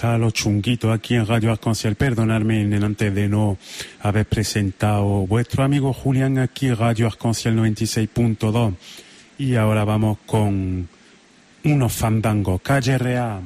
Escuchar los chunguitos aquí en Radio Arconciel. Perdonadme antes de no haber presentado vuestro amigo Julián aquí en Radio Arconciel 96.2. Y ahora vamos con unos fandangos. Calle Real.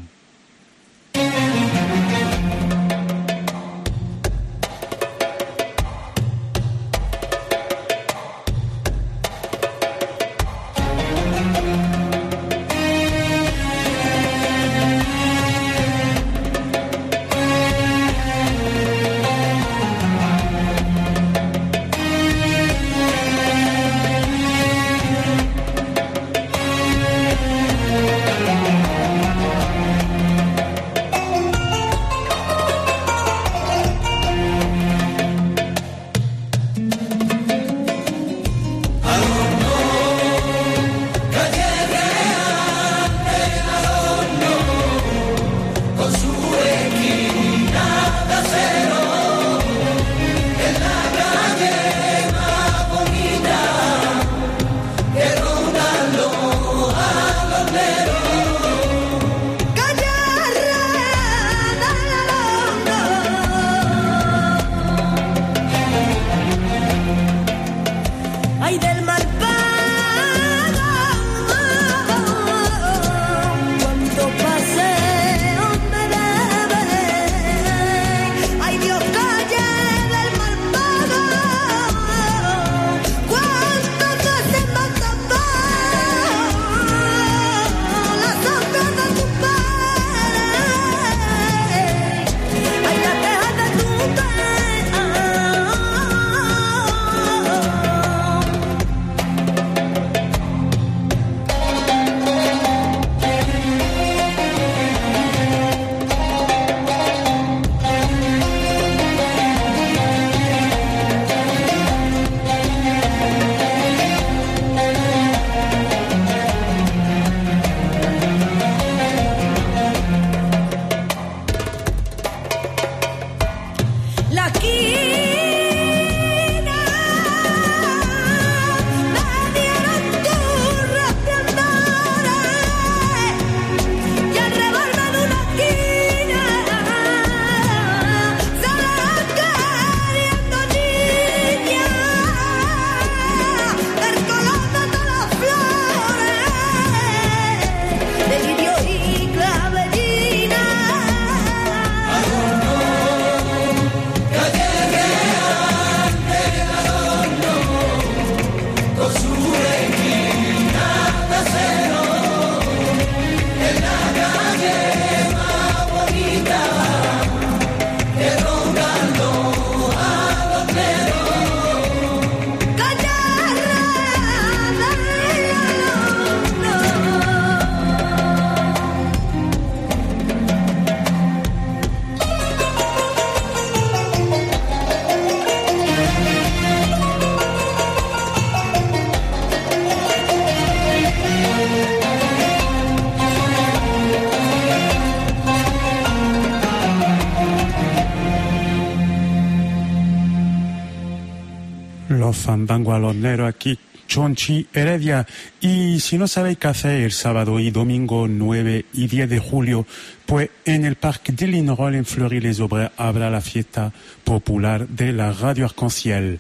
Fandango alonero aquí, Chonchi, Heredia. Y si no sabéis qué hacer el sábado y domingo 9 y 10 de julio, pues en el Parque de Linerol en Fleury-les-Aubrais habrá la fiesta popular de la Radio Arconciel,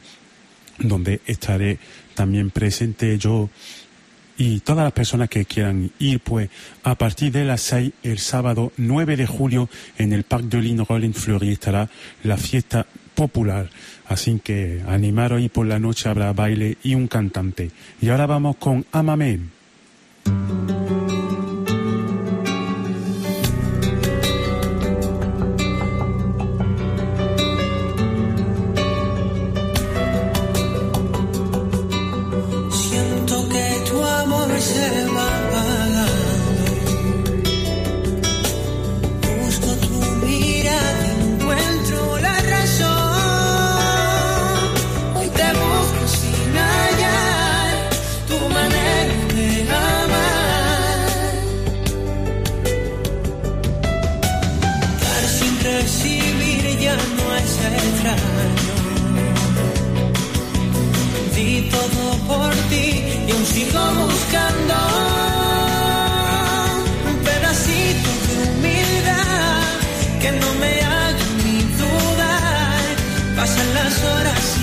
donde estaré también presente yo y todas las personas que quieran ir, pues a partir de las 6 el sábado 9 de julio en el Parque de Linerol en Fleury estará la fiesta popular. Así que animaros y por la noche habrá baile y un cantante. Y ahora vamos con Amame. por ti y aún sigo buscando un pedacito de humildad que no me haga ni dudar. Pasan las horas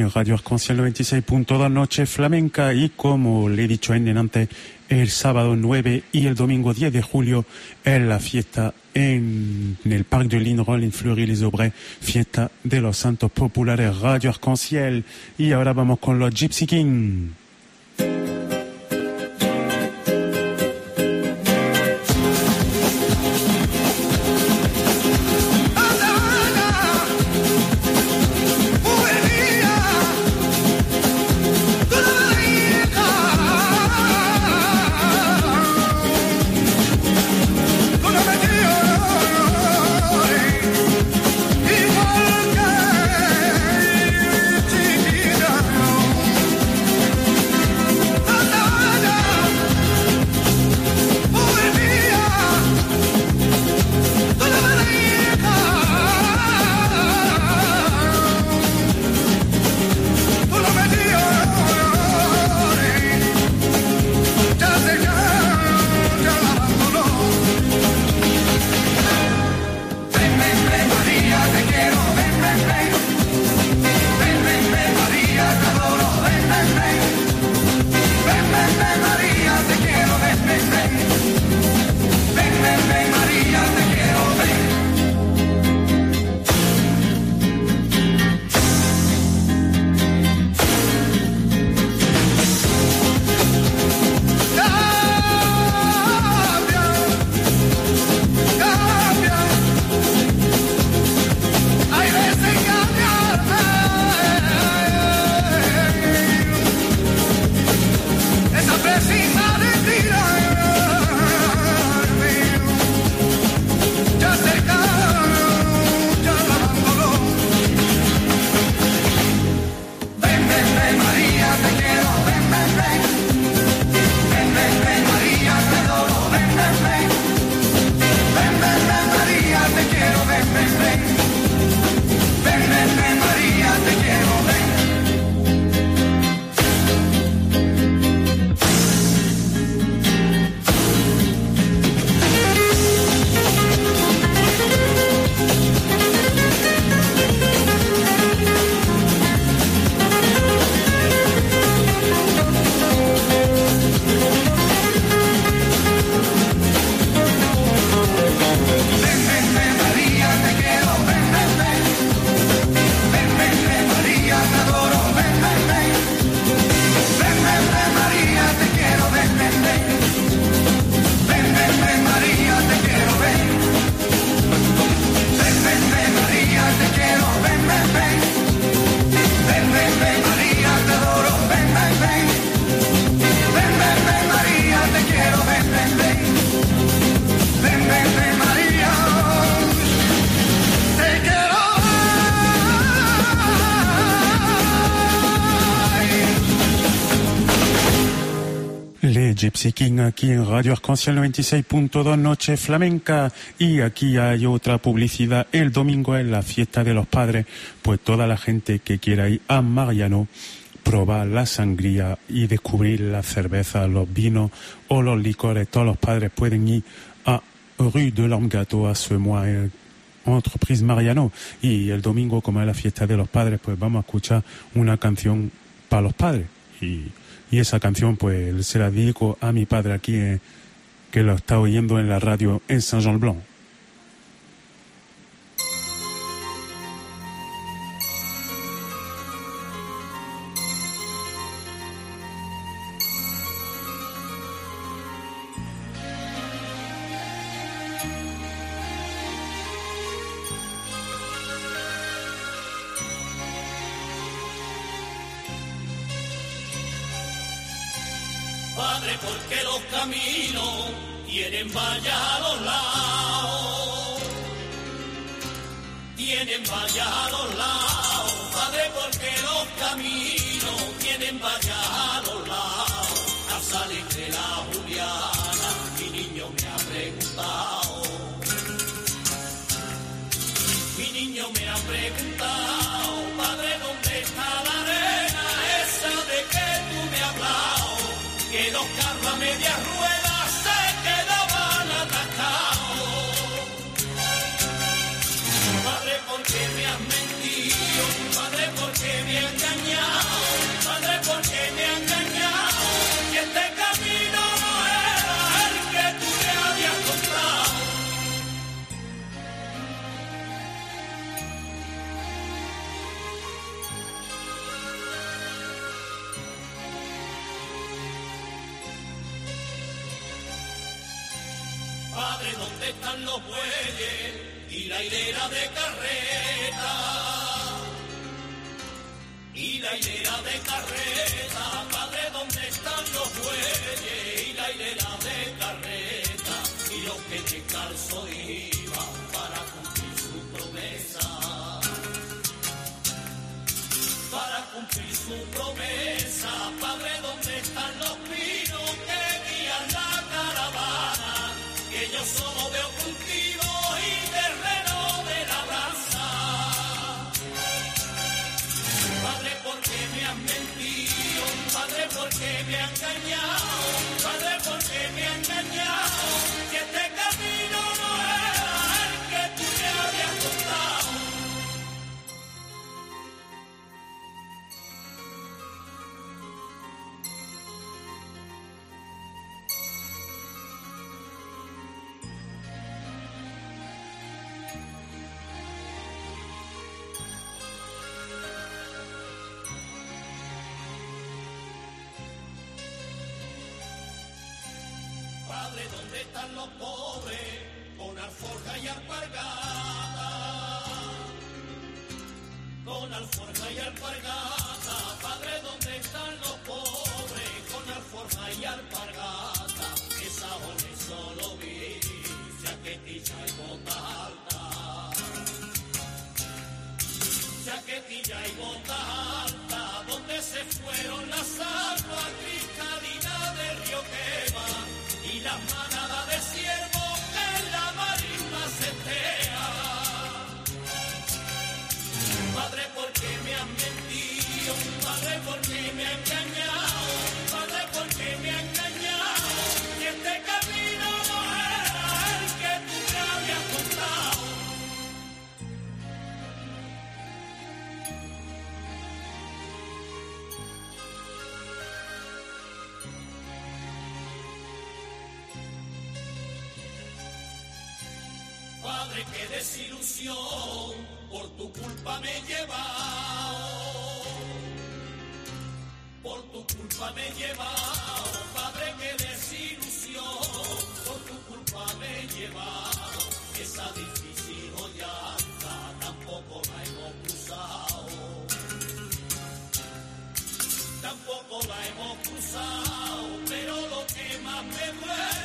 en Radio Arconciel 96.2 Noche Flamenca y como le he dicho en antes, el sábado 9 y el domingo 10 de julio es la fiesta en el Parque de Linrol en Fleury-les-Aubrais, fiesta de los santos populares Radio Arconciel y ahora vamos con los Gypsy King. Aquí en Radio Arconciel 96.2 Noche Flamenca. Y aquí hay otra publicidad. El domingo es la fiesta de los padres, pues toda la gente que quiera ir a Mariano probar la sangría y descubrir la cerveza, los vinos o los licores, todos los padres pueden ir a Rue de l'Orme-Gâteau a ce mois eh, entreprise Mariano. Y el domingo como es la fiesta de los padres pues vamos a escuchar una canción para los padres y esa canción pues se la dedico a mi padre aquí eh, que lo está oyendo en la radio en Saint-Jean-Blanc. Están los pobres con alforja y alpargata? Con alforja y alpargata. Padre, ¿dónde están los pobres con alforja y alpargata? Que sajones solo vi, chaquetilla y bota alta. Chaquetilla y bota alta, donde se fueron las aguas cristalinas del río Quema y las desilusión, por tu culpa me he llevado. Por tu culpa me he llevado, Padre, qué desilusión, por tu culpa me he llevado. Esa difícil hoyanta tampoco la hemos cruzado. Tampoco la hemos cruzado, pero lo que más me duele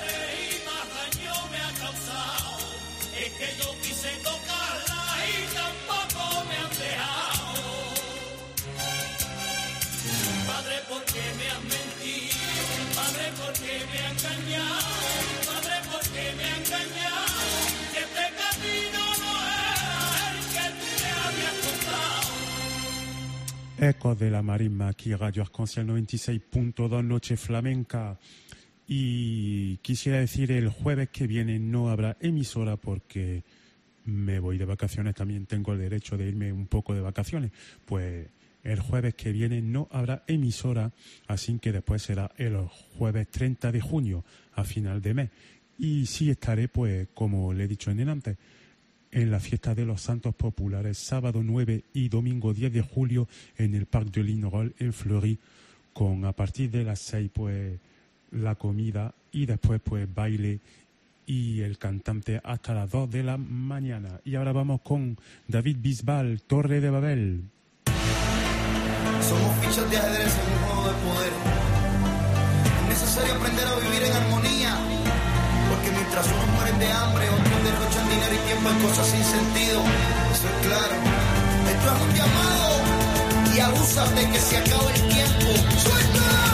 Ecos de la marisma aquí, Radio Arconciel 96.2 Noche Flamenca. Y quisiera decir, el jueves que viene no habrá emisora porque me voy de vacaciones, también tengo el derecho de irme un poco de vacaciones. Pues el jueves que viene no habrá emisora, así que después será el jueves 30 de junio, a final de mes. Y sí estaré, pues, como le he dicho en el antes, en la fiesta de los Santos Populares, sábado 9 y domingo 10 de julio en el Parc de Lignerolles en Fleury, con a partir de las 6 pues la comida y después pues baile y el cantante hasta las 2 de la mañana. Y ahora vamos con David Bisbal, Torre de Babel. Somos fichas de ajedrez en un juego de poder. Es necesario aprender a vivir en armonía. Mientras unos mueren de hambre, otros derrochan dinero y tiempo en cosas sin sentido. Eso es claro. Esto es un llamado. Y abusas de que se acabe el tiempo. ¡Suelta!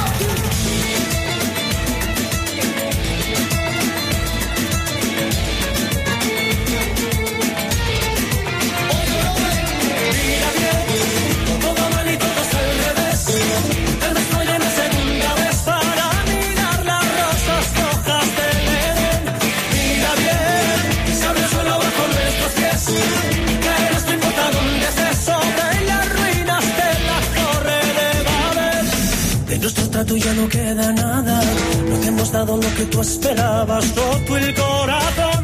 Ya no queda nada. No te hemos dado lo que tú esperabas. Roto el corazón,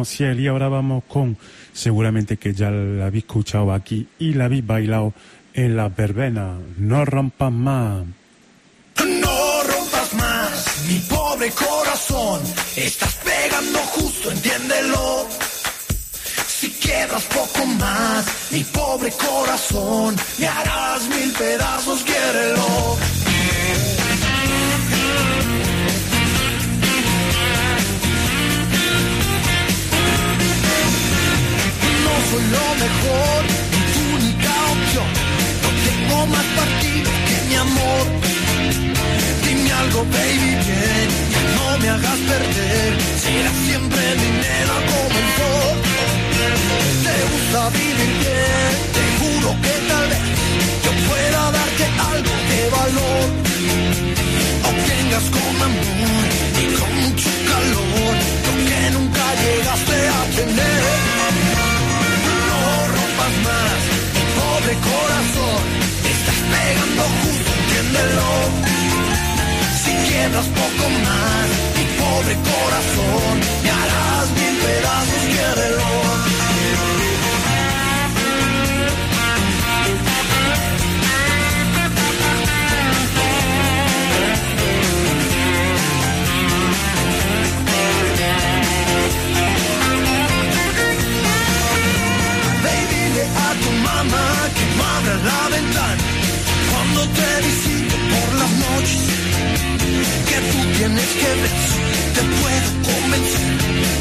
Arconciel y ahora vamos con, seguramente que ya la habéis escuchado aquí y la habéis bailado en la verbena, no rompas más. No rompas más, mi pobre corazón. Estás pegando justo, entiéndelo. Si quiebras poco más, mi pobre corazón, me harás mil pedazos, quiérelo. Soy lo mejor, ni tu única opción. No tengo más partido que mi amor. Dime algo, baby, bien, no me hagas perder. Serás siempre mi nena como el sol. Te gusta vivir bien, te juro que tal vez yo pueda darte algo de valor. Obtengas con amor y con mucho calor lo que nunca llegaste a tener. Más, mi pobre corazón, te estás pegando justo, entiéndelo. Si quiebras poco más, mi pobre corazón, me harás mil pedazos, quiérelo. La ventana cuando te visito por las noches. Que tú tienes que ver te puedo convencer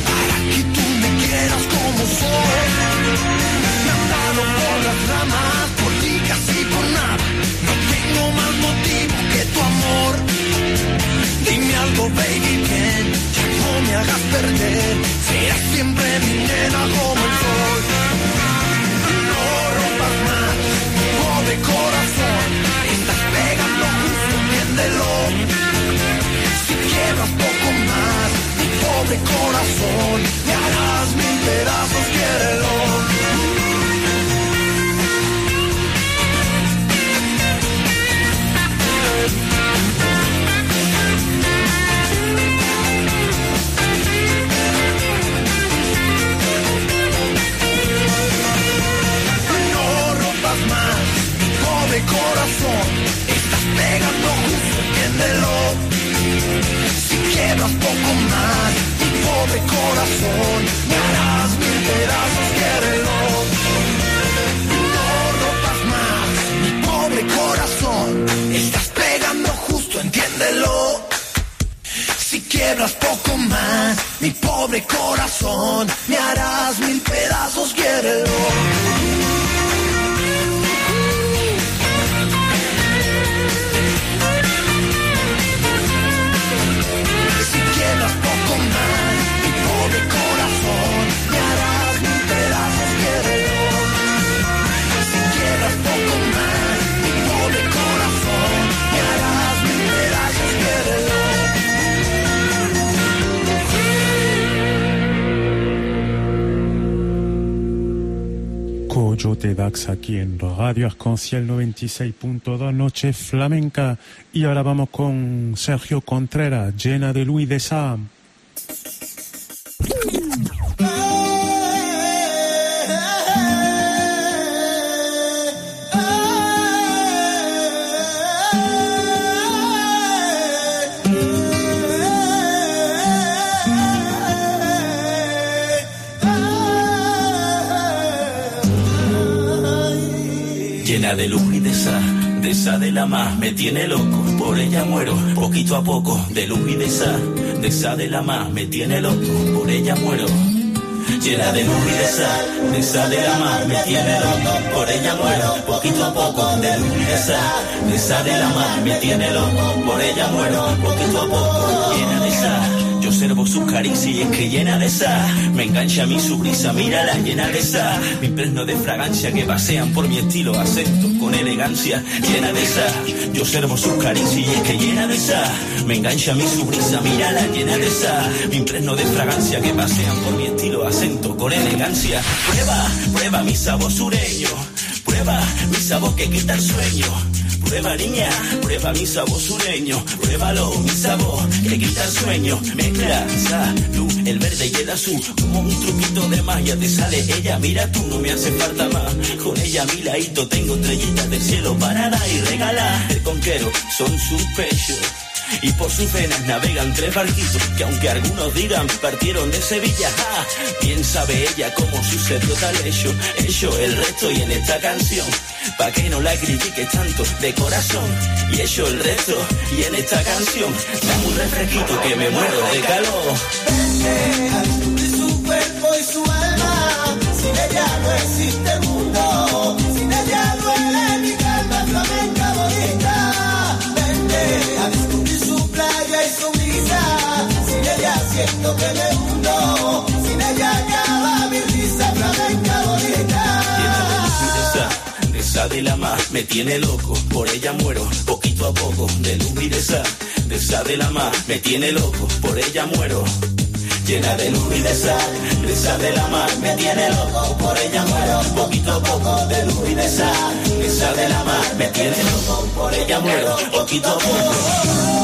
para que tú me quieras como soy. Me han dado por las ramas, por ti casi por nada. No tengo más motivo que tu amor. Dime algo, baby, bien, ya no me hagas perder. Serás siempre mi nena como el sol. Pobre corazón. Estás pegando justo, entiéndelo. Si quiebras poco más, mi pobre corazón, me harás mil pedazos, quiérelo. Si quiebras poco más, mi pobre corazón, me harás mil pedazos, quiérelo. No rompas más, mi pobre corazón. Estás pegando justo, entiéndelo. Si quiebras poco más, mi pobre corazón, me harás mil pedazos, quiérelo. Dax aquí en Radio Arconciel 96.2 Noche Flamenca y ahora vamos con Sergio Contreras, llena de Luis de Sam. Llena de luz y de esa, de esa de la más, me tiene loco, por ella muero, poquito a poco, de luz y de esa, de esa de la más, me tiene loco, por ella muero. Llena de luz y de esa, de esa de la más, me tiene loco, por ella muero, poquito a poco, de luz y de esa, de esa de la más, me tiene loco, por ella muero, poquito a poco, llena de esa. Yo observo sus caricias y es que llena de esa Me engancha a mí su brisa, mírala llena de esa Me impregno de fragancia que pasean por mi estilo Acento con elegancia, llena de esa Yo observo sus caricias y es que llena de esa Me engancha a mí su brisa, mírala llena de esa Me impregno de fragancia que pasean por mi estilo Acento con elegancia. Prueba, prueba mi sabor sureño. Prueba mi sabor que quita el sueño Prueba niña, prueba mi sabor sureño, pruébalo, mi sabor, que quita el sueño. Mezcla salud, el verde y el azul, como un truquito de magia te sale ella. Mira tú, no me hace falta más. Con ella mi ladito tengo estrellitas del cielo para dar y regalar. El conquero son sus pechos. Y por sus venas navegan tres barquitos que aunque algunos digan partieron de Sevilla, ¡ja! bien sabe ella cómo sucedió tal hecho, hecho el resto y en esta canción, pa' que no la critiques tanto de corazón, y hecho el resto y en esta canción, dame un refresquito que me muero de calor. descubrir su cuerpo y su alma. Sin ella no existe mundo. Sin ella duele mi calma flamenca siento que me hundo. Sin ella de esa, la más me tiene loco, por ella muero poquito a poco, de luz y de esa, de esa de la más me tiene loco, por ella muero. Llena de luz y de sal, esa de la mar me tiene loco, por ella muero, poquito a poco, de luz y de sal, esa de la mar me tiene loco, por ella muero, poquito a poco.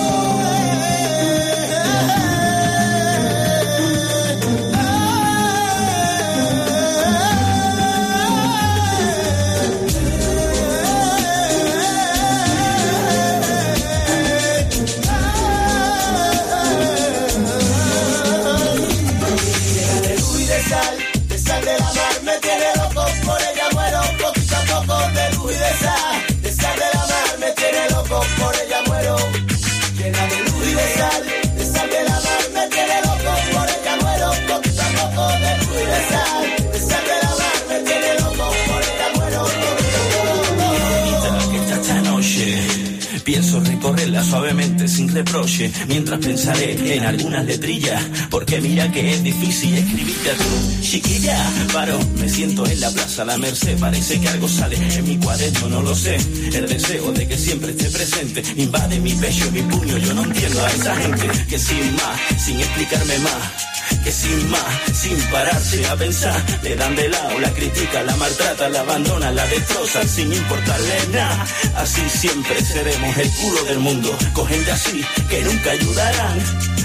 Pienso recorrerla suavemente sin reproche, mientras pensaré en algunas letrillas, porque mira que es difícil escribirte a tú, chiquilla. Paro, me siento en la plaza La Merced, parece que algo sale en mi cuaderno, no lo sé. El deseo de que siempre esté presente invade mi pecho, mi puño. Yo no entiendo a esa gente que sin más, sin explicarme más que sin más, sin pararse a pensar, le dan de lado, la critica, la maltrata, la abandona, la destrozan sin importarle nada. Así siempre seremos el culo del mundo, con gente así que nunca ayudarán.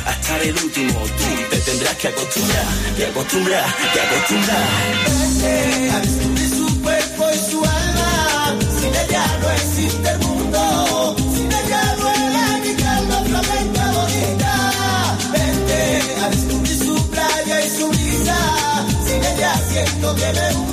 A estar el último, tú te tendrás que acostumbrar, que acostumbrar, que acostumbrar. Siento que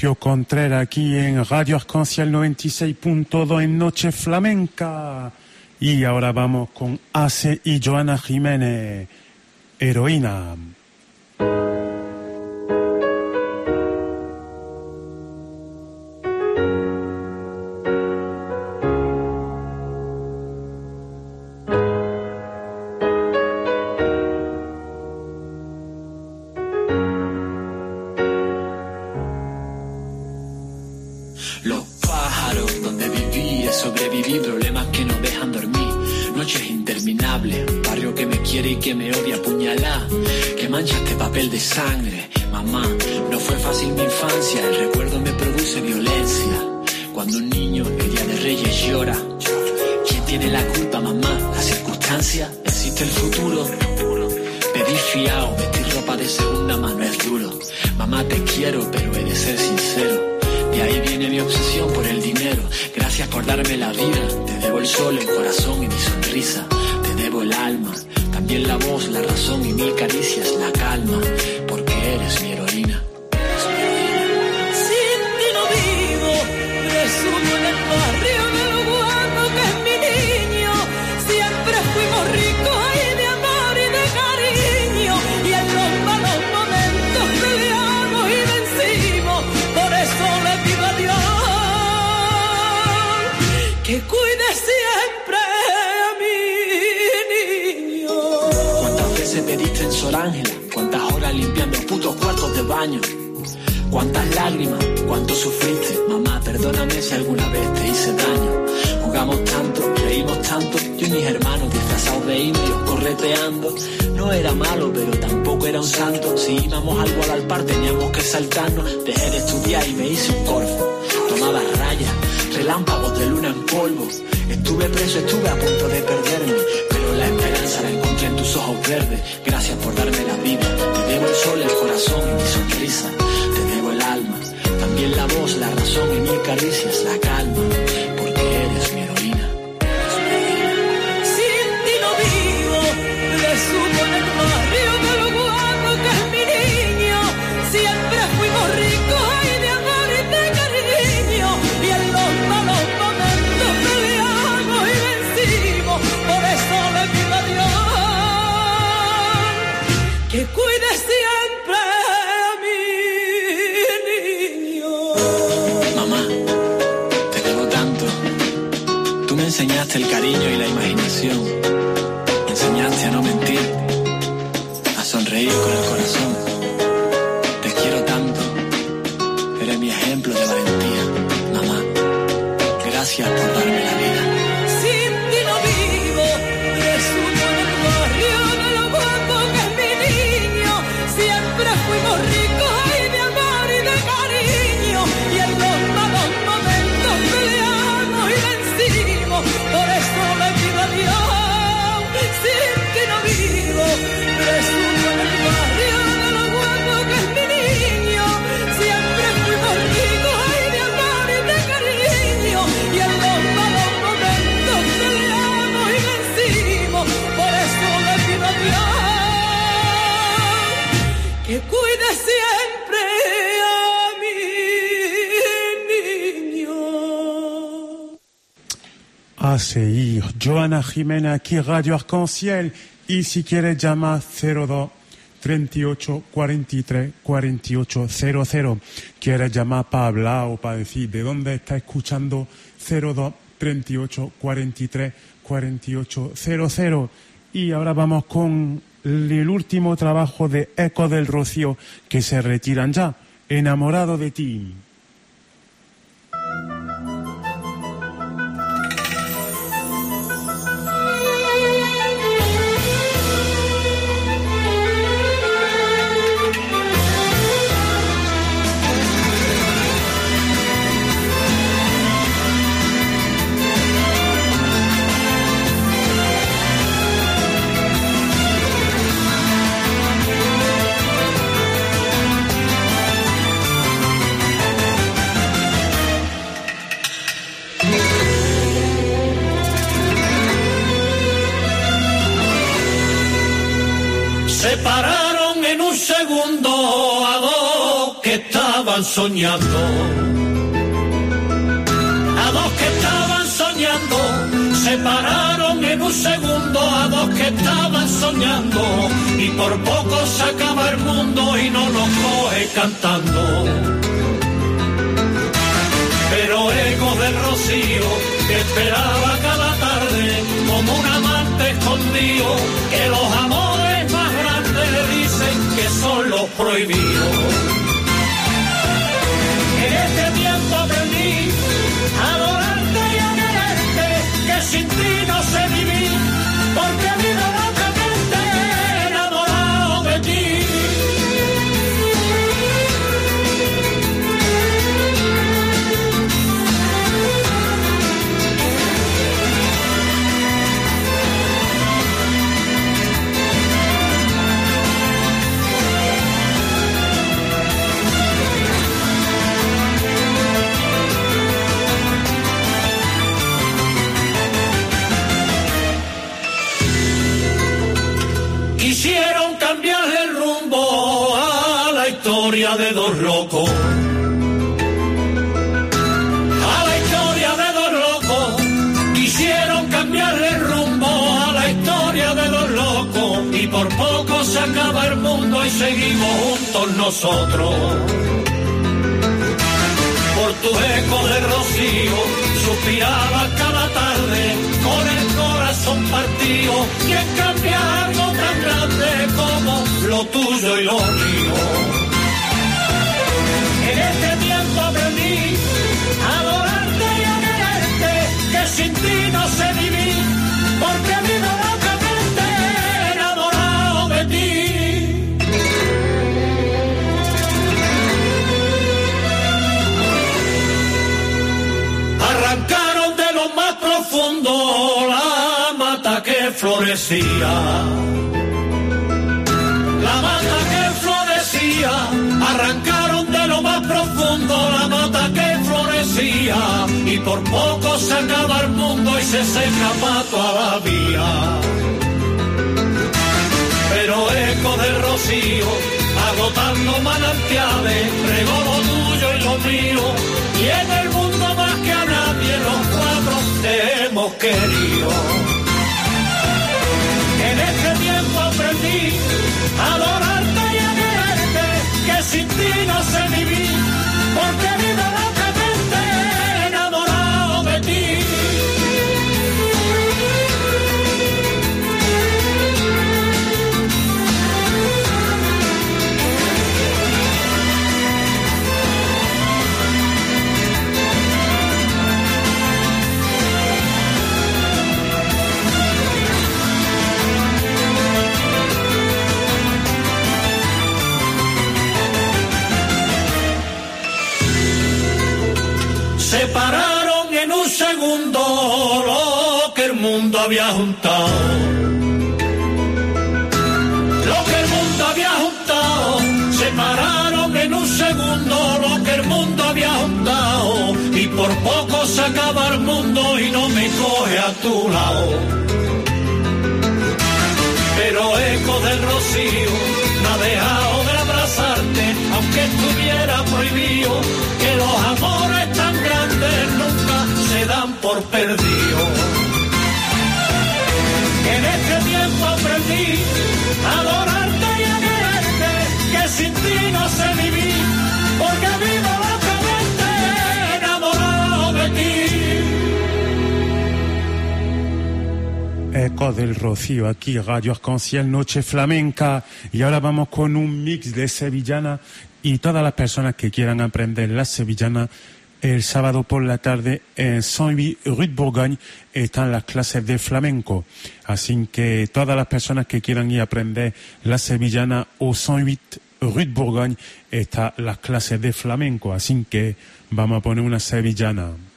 Sergio Contreras aquí en Radio Arcanciel 96.2 en Noche Flamenca. Y ahora vamos con Ace y Joana Jiménez, heroína. Joana Jimena, aquí Radio Arconciel. Y si quiere, llama 02 38 43 48 00. Quiere llamar para hablar o para decir de dónde está escuchando 02 38 43 48 00. Y ahora vamos con el último trabajo de Eco del Rocío que se retiran ya. Enamorado de ti. soñando. A dos que estaban soñando, se pararon en un segundo. A dos que estaban soñando, y por poco se acaba el mundo y no nos coge cantando. Pero ego de rocío, que esperaba cada tarde, como un amante escondido, que los amores más grandes dicen que son los prohibidos. Por tu eco de rocío suspiraba cada tarde con el corazón partido y en cambia algo tan grande como lo tuyo y lo mío. En este tiempo aprendí a adorarte y a quererte que sin ti florecía. La mata que florecía, arrancaron de lo más profundo la mata que florecía. Y por poco se acaba el mundo y se seca pa' toda la vía. Pero eco de rocío, agotando manantiales, regó lo tuyo y lo mío. Y en el mundo más que a nadie los cuatro te hemos querido. Adorarte y a quererte, que sin ti no sé vivir, porque vivo locamente había juntado. Lo que el mundo había juntado. Separaron en un segundo lo que el mundo había juntado. Y por poco se acaba el mundo y no me coge a tu lado. Pero eco del rocío no ha dejado de abrazarte, aunque estuviera prohibido que los amores tan grandes nunca se dan por perdidos. A adorarte y que sin ti no sé vivir, porque vivo locamente enamorado de ti. Eco del Rocío, aquí Radio Arconciel, Noche Flamenca. Y ahora vamos con un mix de sevillana y todas las personas que quieran aprender la sevillana el sábado por la tarde en 108 Rue de Bourgogne están las clases de flamenco. Así que todas las personas que quieran ir a aprender la sevillana au 108 Rue de Bourgogne están las clases de flamenco. Así que vamos a poner una sevillana.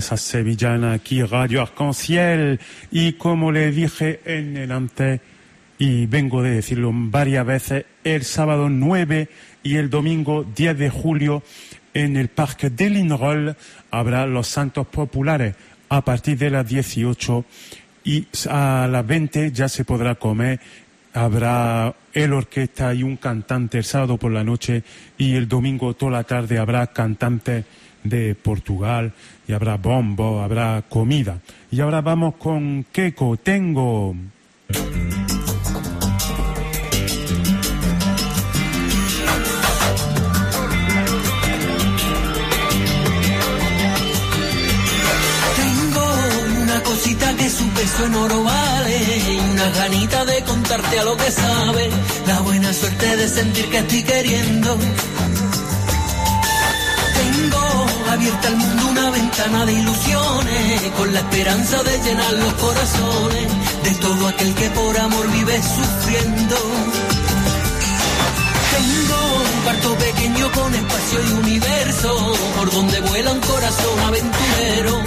Ole esa sevillana aquí, Radio Arconciel. Y como le dije en el antes, y vengo de decirlo varias veces, el sábado 9 y el domingo 10 de julio en el Parque de Linrol habrá los Santos Populares a partir de las 18 y a las 20 ya se podrá comer. Habrá el orquesta y un cantante el sábado por la noche y el domingo toda la tarde habrá cantantes de Portugal y habrá bombo, habrá comida. Y ahora vamos con Keiko, tengo. Una cosita que su peso en oro vale una ganita de contarte a lo que sabe. La buena suerte de sentir que estoy queriendo. Tengo abierta al mundo una ventana de ilusiones con la esperanza de llenar los corazones de todo aquel que por amor vive sufriendo. Tengo un cuarto pequeño con espacio y universo, por donde vuela un corazón aventurero,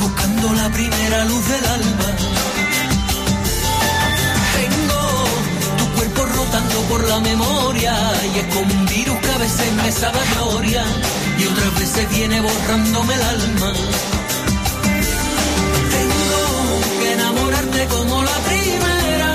buscando la primera luz del alba. Por la memoria y es como un virus que a veces me sabe gloria y otras veces viene borrándome el alma. Tengo que enamorarte como la primera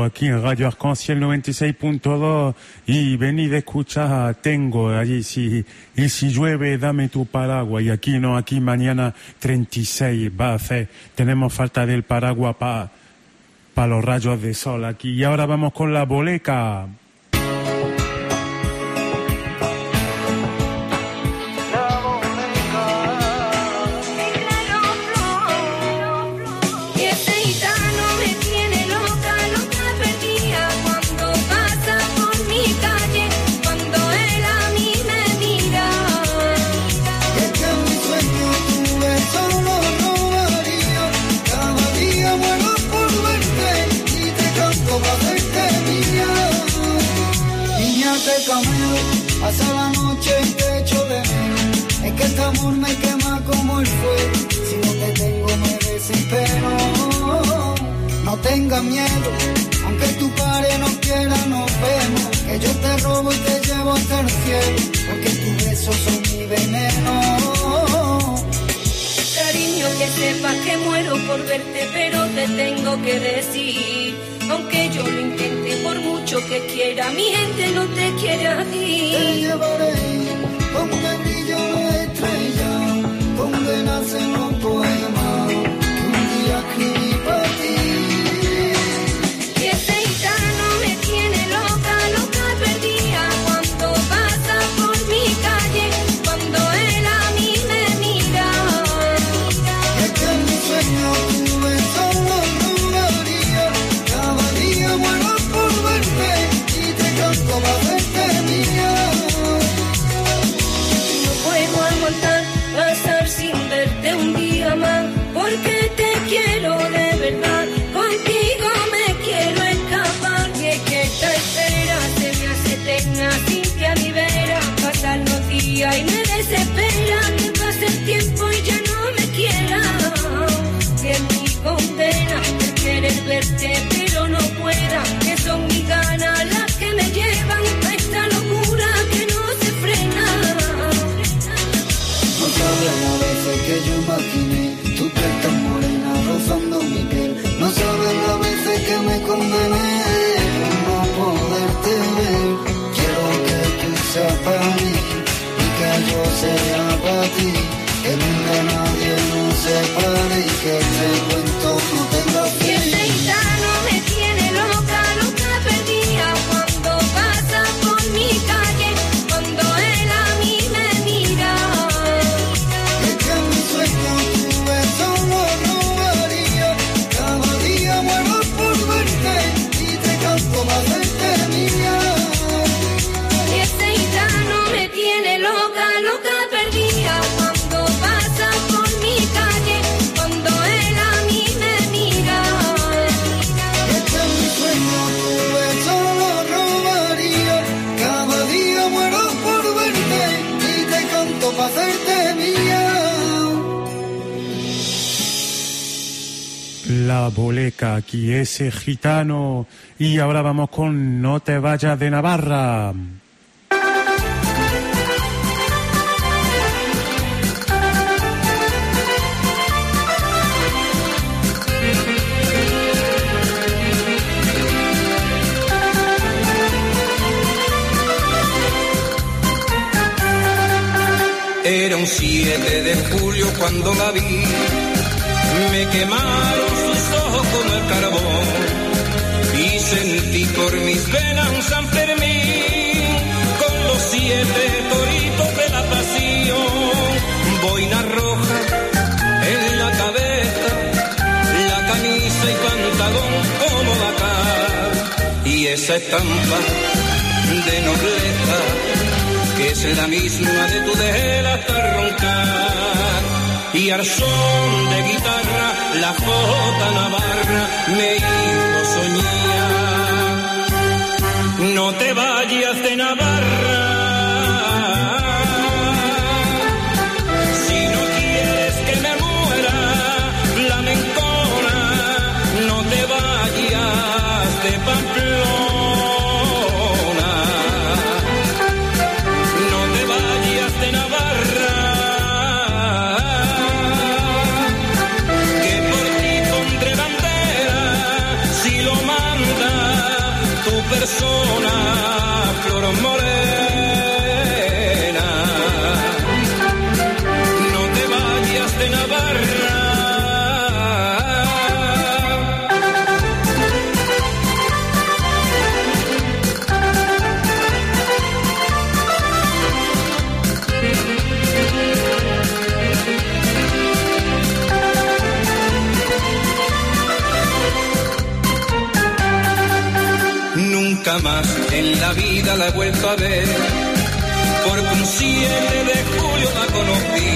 Aquí en Radio Arconciel 96.2 y venid a escuchar Tengo allí si, y si llueve dame tu paraguas. Y aquí no, aquí mañana 36 va a hacer, tenemos falta del paraguas para pa los rayos de sol aquí. Y ahora vamos con la boleca. Pasa la noche y te echo de menos. Es que este amor me quema como el fuego. Si no te tengo me desespero. No tengas miedo, aunque tu padre no quiera, nos vemos. Que yo te robo y te llevo hasta el cielo, porque tus besos son mi veneno. Cariño, que sepas que muero por verte, pero te tengo que decir. Aunque yo lo intente por mucho que quiera, mi gente no te quiere a ti. La boleca aquí ese gitano y ahora vamos con No te vayas de Navarra. Era un 7 de julio cuando la vi, me quemaron por mis venas un San Fermín con los siete toritos de la pasión, boina roja en la cabeza, la camisa y pantalón como vaca y esa estampa de nobleza que es la misma de tu dejela hasta roncar. Y al son de guitarra, la jota navarra me hizo soñar. No te vayas de Navarra. La vida la he vuelto a ver. Porque un 7 de julio la conocí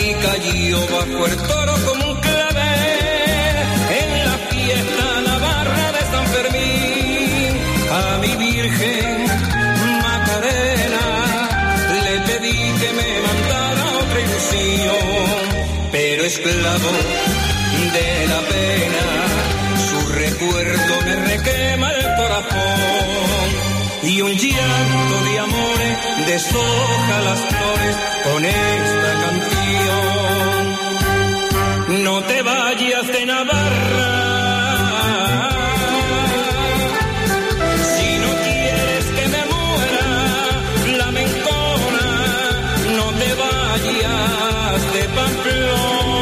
y cayó bajo el toro como un clavel en la fiesta navarra de San Fermín. A mi Virgen Macarena le pedí que me mandara otra ilusión, pero esclavo de la pena, recuerdo me requema el corazón y un llanto de amores deshoja las flores con esta canción. No te vayas de Navarra. Si no quieres que me muera, lamentona, no te vayas de Pamplona.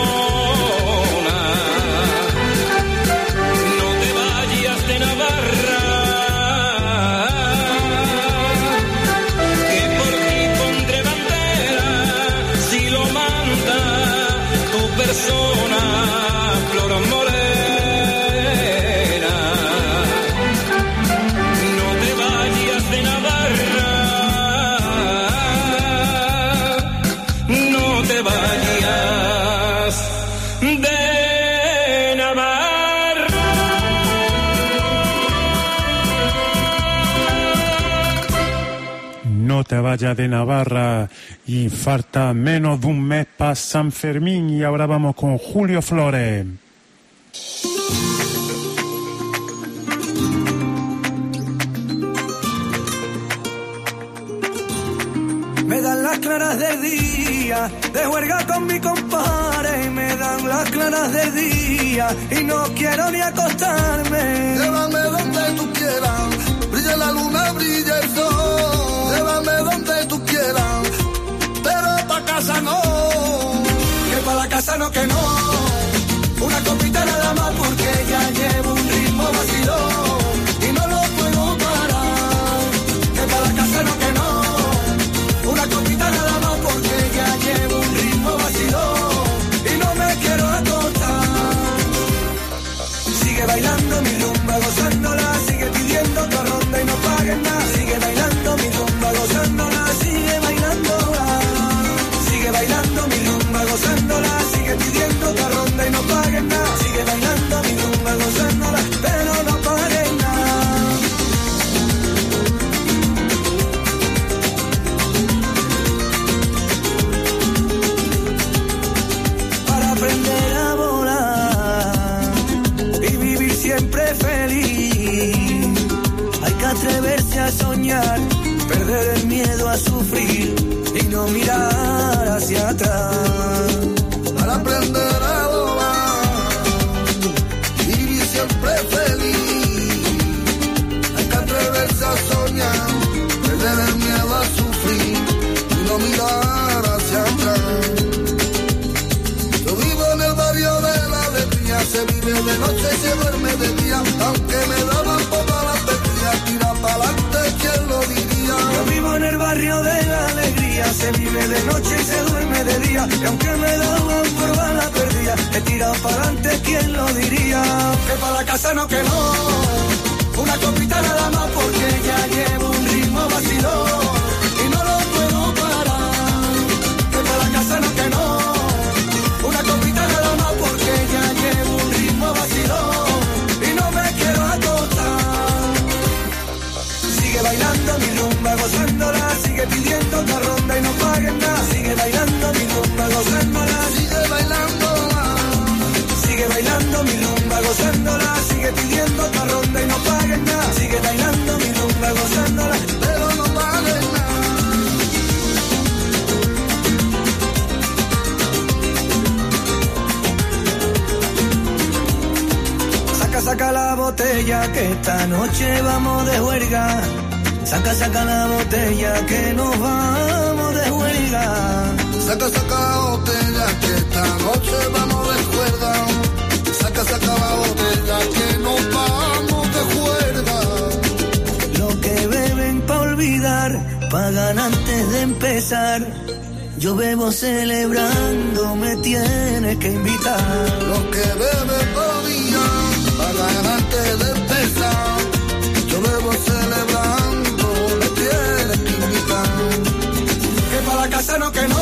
Persona, Flor Morena. No te vayas de Navarra. No te vayas de Navarra. No te vayas de Navarra y falta menos de un mes para San Fermín y ahora vamos con Julio Flores. Me dan las claras de día, de juerga con mi compadre. Me dan las claras de día, y no quiero ni acostarme. Para la casa no, que no. Casa no que no, una copita nada más porque ya llevo botella que esta noche vamos de juerga. Saca, saca la botella que nos vamos de juerga. Saca, saca la botella que esta noche vamos de juerga. Saca, saca la botella que nos vamos de juerga. Lo que beben pa' olvidar, pagan antes de empezar. Yo bebo celebrando, me tienes que invitar. Los que beben que no.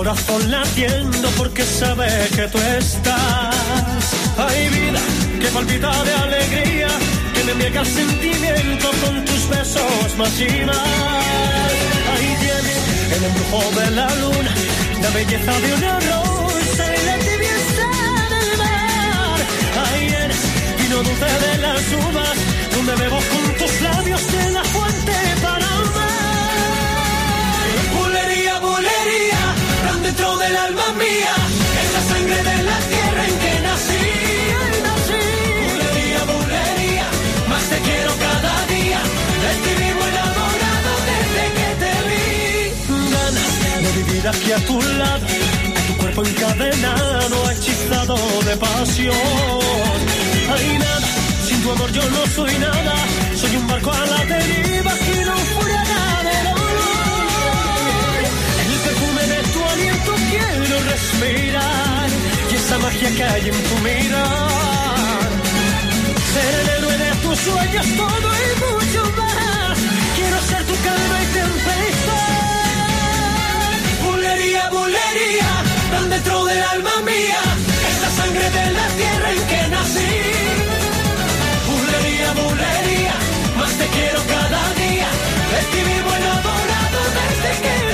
corazón latiendo porque sabes que tú estás. Hay vida que palpita de alegría, que me envía el sentimiento con tus besos más. Ahí tienes el embrujo de la luna, la belleza de una rosa y la tibieza del mar. Ahí eres vino dulce de las uvas, donde bebo con tus labios del alma mía, esa sangre de la tierra en que nací. Bulería, bulería, más te quiero cada día, ti vivo enamorado desde que te vi. ganas de vivir aquí a tu lado, tu cuerpo encadenado, hechizado de pasión. Hay nada, sin tu amor yo no soy nada, soy un barco a la deriva no respirar, y esa magia que hay en tu mirar. Ser el héroe de tus sueños, todo y mucho más. Quiero ser tu calma y tempestad. Bulería, bulería, tan dentro del alma mía, esta sangre de la tierra en que nací. Bulería, bulería, más te quiero cada día, de ti vivo enamorado desde que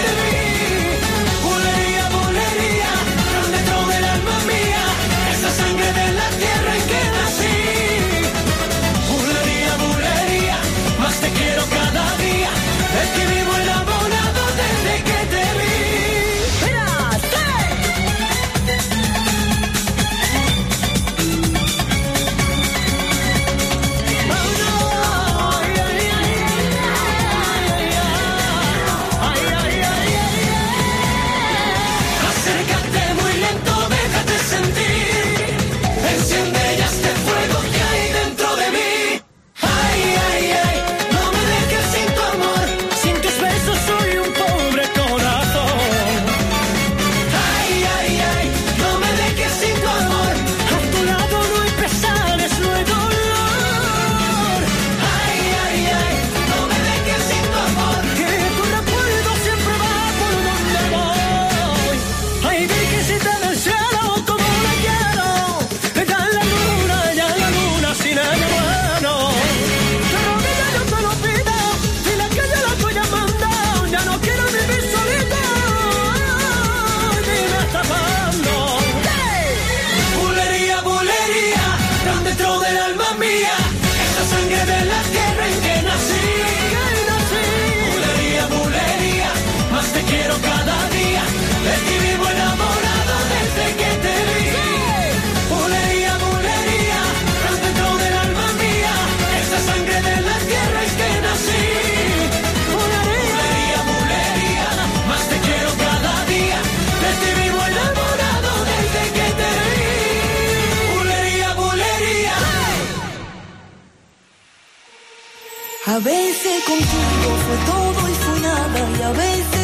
A veces contigo fue todo y fue nada y a veces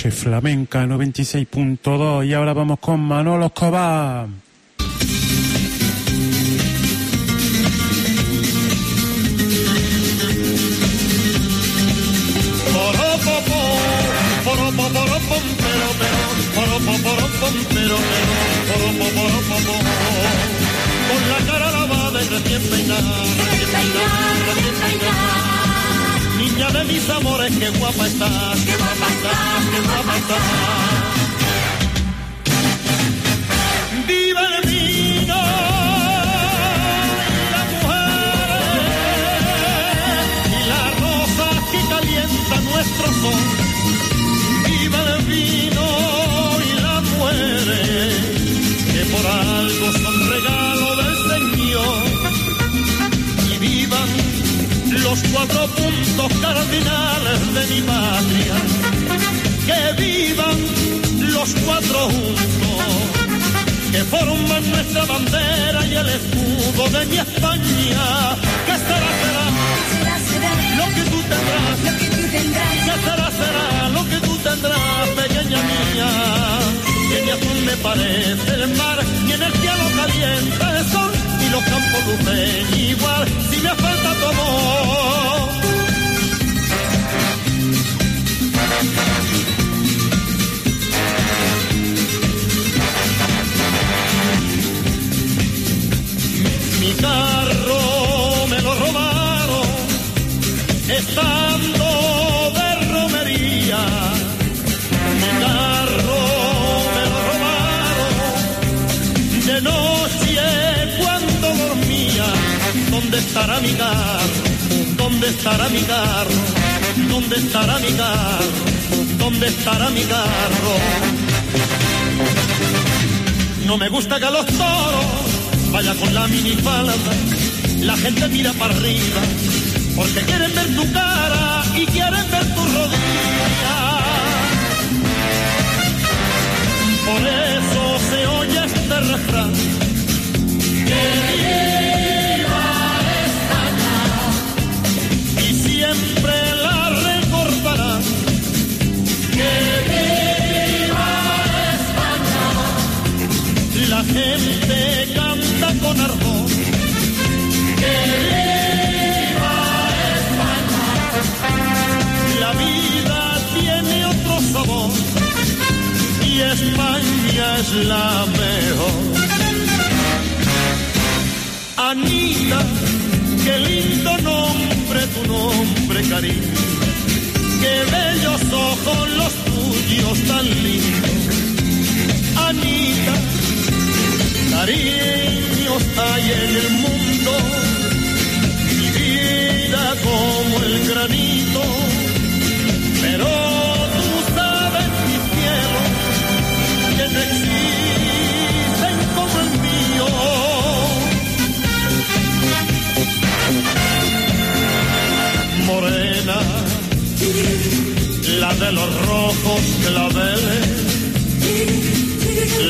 Noche Flamenca 96.2 y ahora vamos con Manolo Escobar. Con la cara lavada y recién peinada, recién peinada, recién peinada. De mis amores, qué guapa estás, qué guapa estás, qué guapa estás. Viva el vino y las mujeres y las rosas que calientan nuestro sol. Viva el vino y las mujeres que por algo son los cuatro puntos cardinales de mi patria. Que vivan los cuatro juntos que forman nuestra bandera y el escudo de mi España. ¿Qué será, será? Lo que tú tendrás, lo que tú tendrás. ¿Qué será, será? Lo que tú tendrás, pequeña mía. Que ni azul me parece el mar, ni en el cielo calienta el sol, y los campos lucen igual, si me tu amor. Estará mi carro? ¿Dónde estará mi carro? ¿Dónde estará mi carro? ¿Dónde estará mi carro? No me gusta que a los toros vaya con la minifalda. La gente mira para arriba porque quieren ver tu cara y quieren ver tu rodilla. Por eso se oye este refrán. Siempre la recordarán. Que viva España. La gente canta con ardor. Que viva España. La vida tiene otro sabor y España es la mejor. Anita, qué lindo nombre, tu nombre, cariño. Qué bellos ojos los tuyos tan lindos. Anita, cariños hay en el mundo. Mi vida como el granito. Pero los rojos claveles,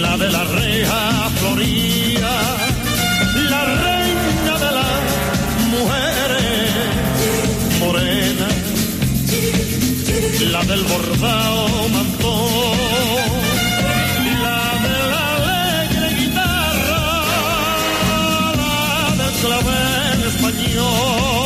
la de la reja floría, la reina de las mujeres, morena, la del bordado mantón, clavel español.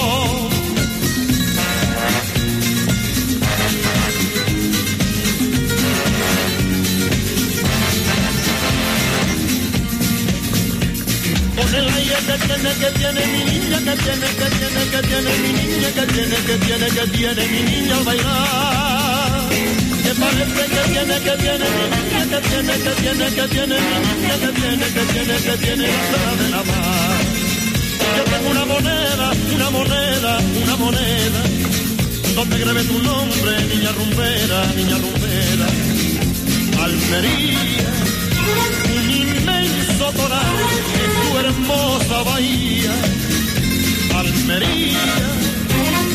Tiene, que tiene mi niña, que tiene, que tiene, que tiene mi niña, que tiene, que tiene, que tiene mi niña bailar. Que parece que tiene, que tiene mi niña, que tiene, que tiene, que tiene mi niña, que tiene, que tiene, que tiene la de la mar. Yo tengo una moneda, una moneda, una moneda, donde grabé tu nombre, niña rumbera, niña rumbera. Almería, hermosa bahía. Almería,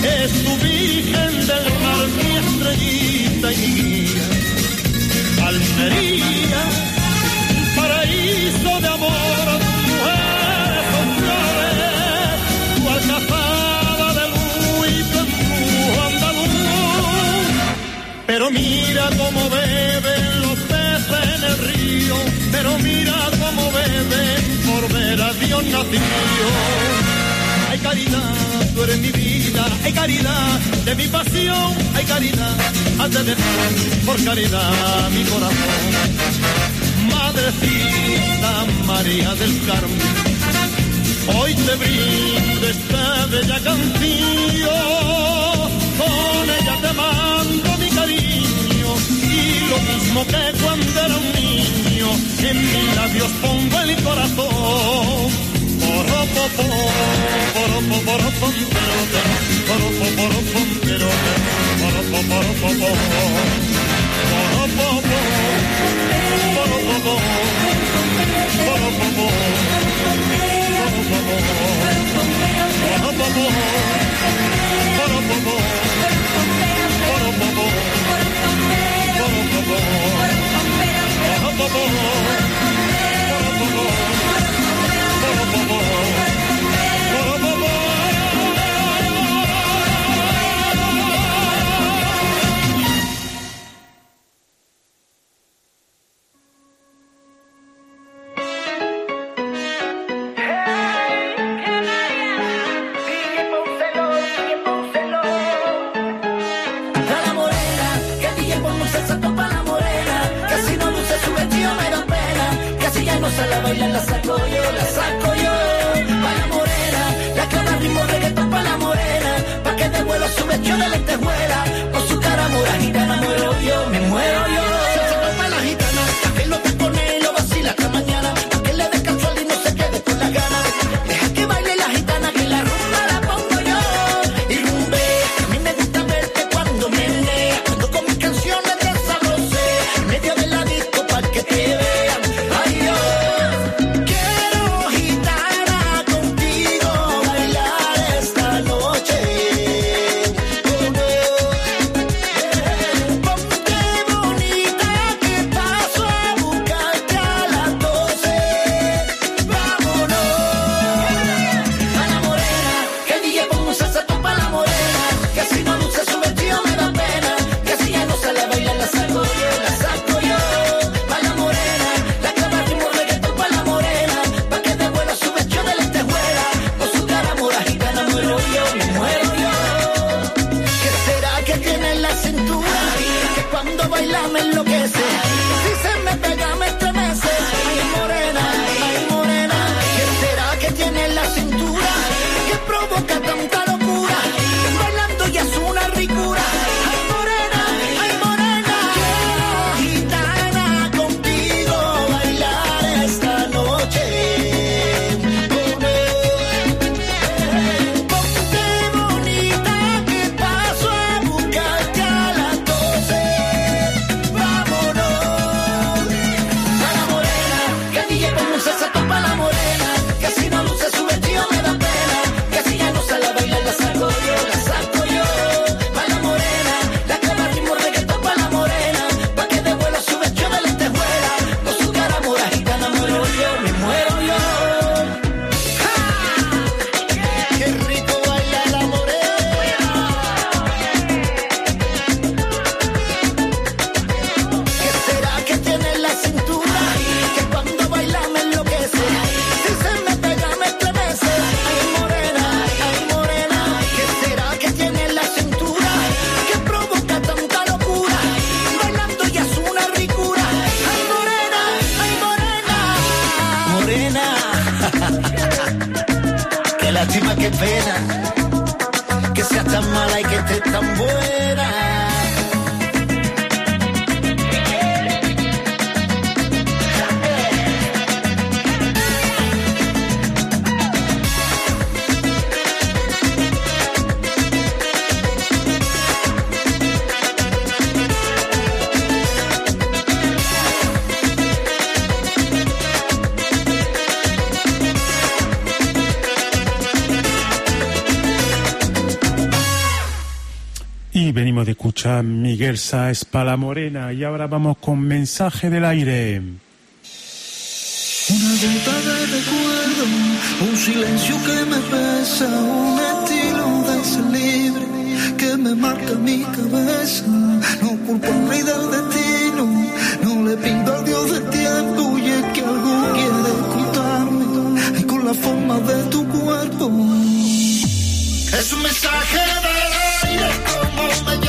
es tu virgen del mar, mi estrellita y guía. Almería, paraíso de amor, mujeres tu alcazaba de luz y tu andaluz. Pero mira cómo ve pero mira cómo bebe por ver a Dios nacido. Ay caridad, tú eres mi vida, ay caridad, de mi pasión, ay caridad, has de por caridad mi corazón. Madrecita María del Carmen, hoy te brindo esta bella canción, con ella te mando mi cariño y lo mismo que cuando era un niño cariño, en mis labios pongo el corazón. Poropopó, poropopó, pero, poropopó, poropopó, favor, por favor, por favor, por favor. lástima, qué pena, que seas tan mala y que estés tan buena. escucha Miguel Sáez Palamorena y ahora vamos con mensaje del aire. Una ventana de recuerdo, un silencio que me pesa, un estilo de ser libre que me marca mi cabeza. No culpo ni del destino, no le pido al Dios del tiempo y es que algo quiere contarme y con la forma de tu cuerpo. Es un mensaje de aire como me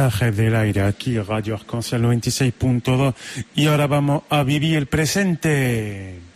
mensaje del aire aquí, Radio Arconciel 96.2. Y ahora vamos a vivir el presente.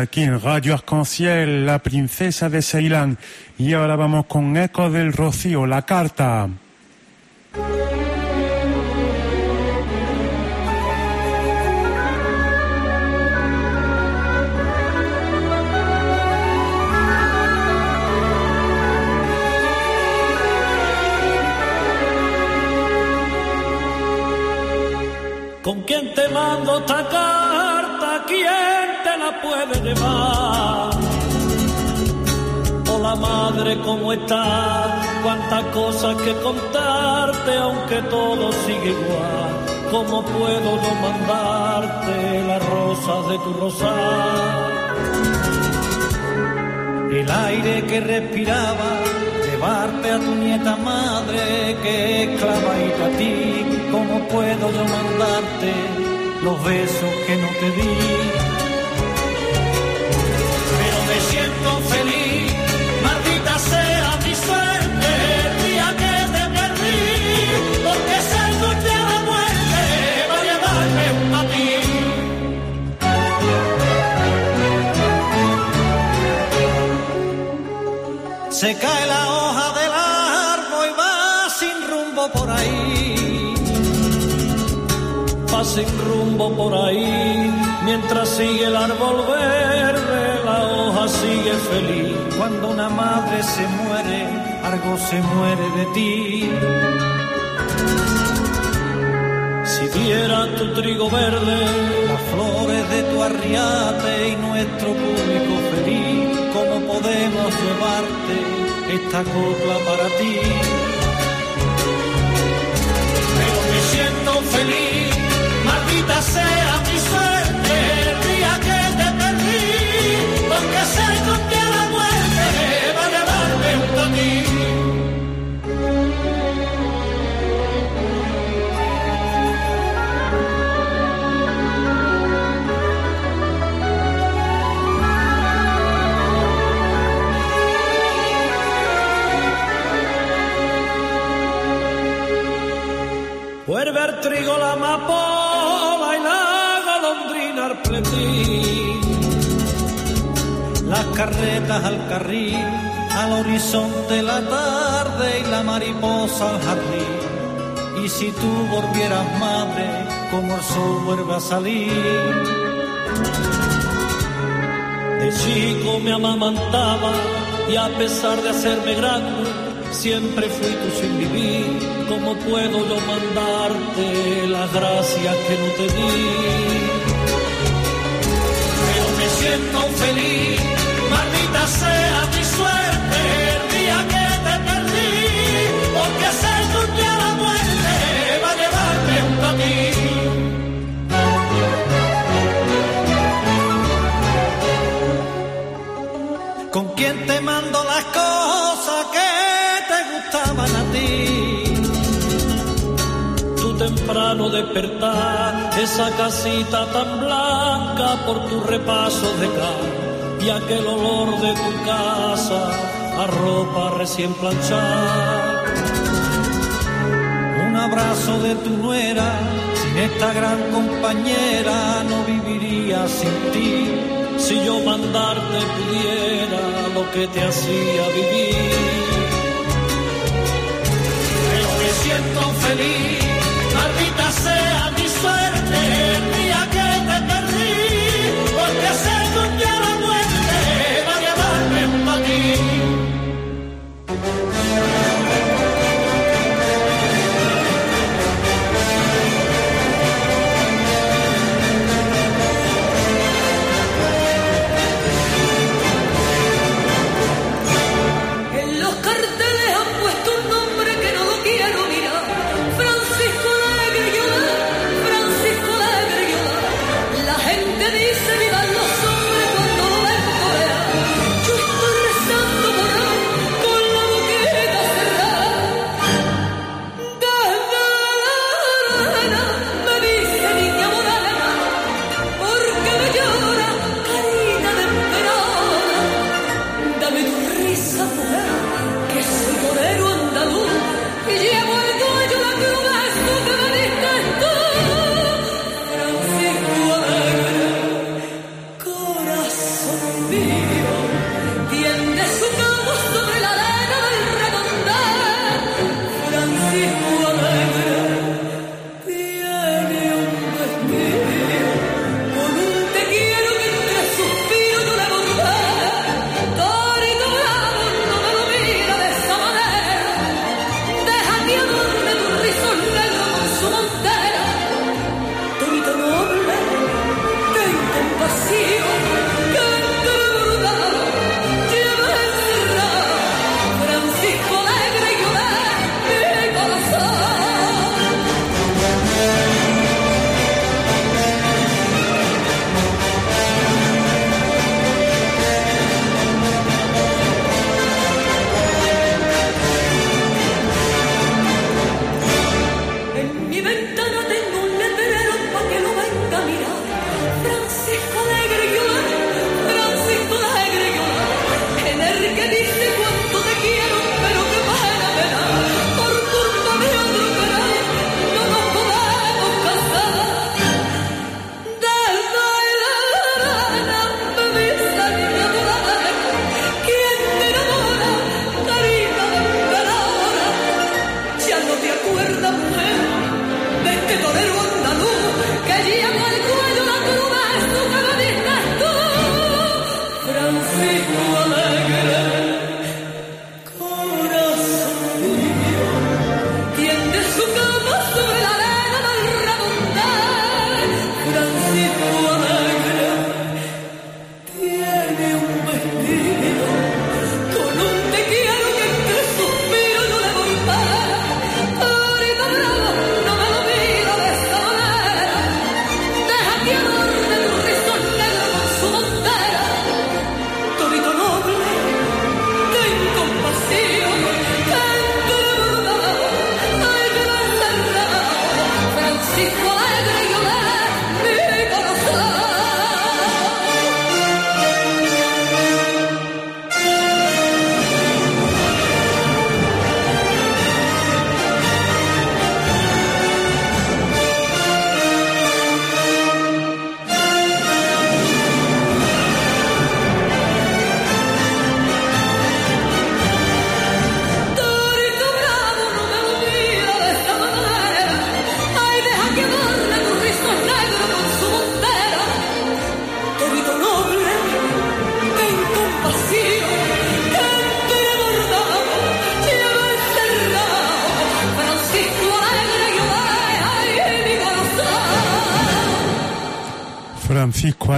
Aquí en Radio Arc-en-Ciel, la princesa de Ceilán. Y ahora vamos con Eco del Rocío, la carta. ¿Con quién te mando esta puede llevar? Hola madre, ¿cómo estás? Cuántas cosas que contarte, aunque todo sigue igual. ¿Cómo puedo no mandarte las rosas de tu rosal? El aire que respiraba, llevarte a tu nieta madre que es clavadita a ti. ¿Cómo puedo yo mandarte los besos que no te di? Feliz, maldita sea mi suerte, el día que te perdí, porque que te la muerte va a llevarme un ti. Se cae la hoja del árbol y va sin rumbo por ahí. Va sin rumbo por ahí. Mientras sigue el árbol verde, hoja sigue feliz. Cuando una madre se muere, algo se muere de ti. Si viera tu trigo verde, las flores de tu arriate y nuestro público feliz, ¿cómo podemos llevarte esta copla para ti? Pero me siento feliz, maldita sea Al trigo la amapola y la golondrina al. Las carretas al carril, al horizonte la tarde y la mariposa al jardín. Y si tú volvieras madre, como el sol vuelve a salir. De chico me amamantaba y a pesar de hacerme grande, siempre fui tu sin vivir. ¿Cómo puedo yo mandarte las gracias que no te di? Pero me siento feliz, maldita sea mi suerte, el día que te perdí, porque sé que día la muerte va a llevarme junto a ti. ¿Con quién te mando las cosas que te gustaban a ti? Tu temprano despertar, esa casita tan blanca por tu repaso de cal y aquel olor de tu casa a ropa recién planchada. Un abrazo de tu nuera, sin esta gran compañera no viviría sin ti. Si yo mandarte pudiera lo que te hacía vivir. Feliz, maldita sea mi suerte, el día que te perdí, porque sé que la muerte va a llevarme junto a ti.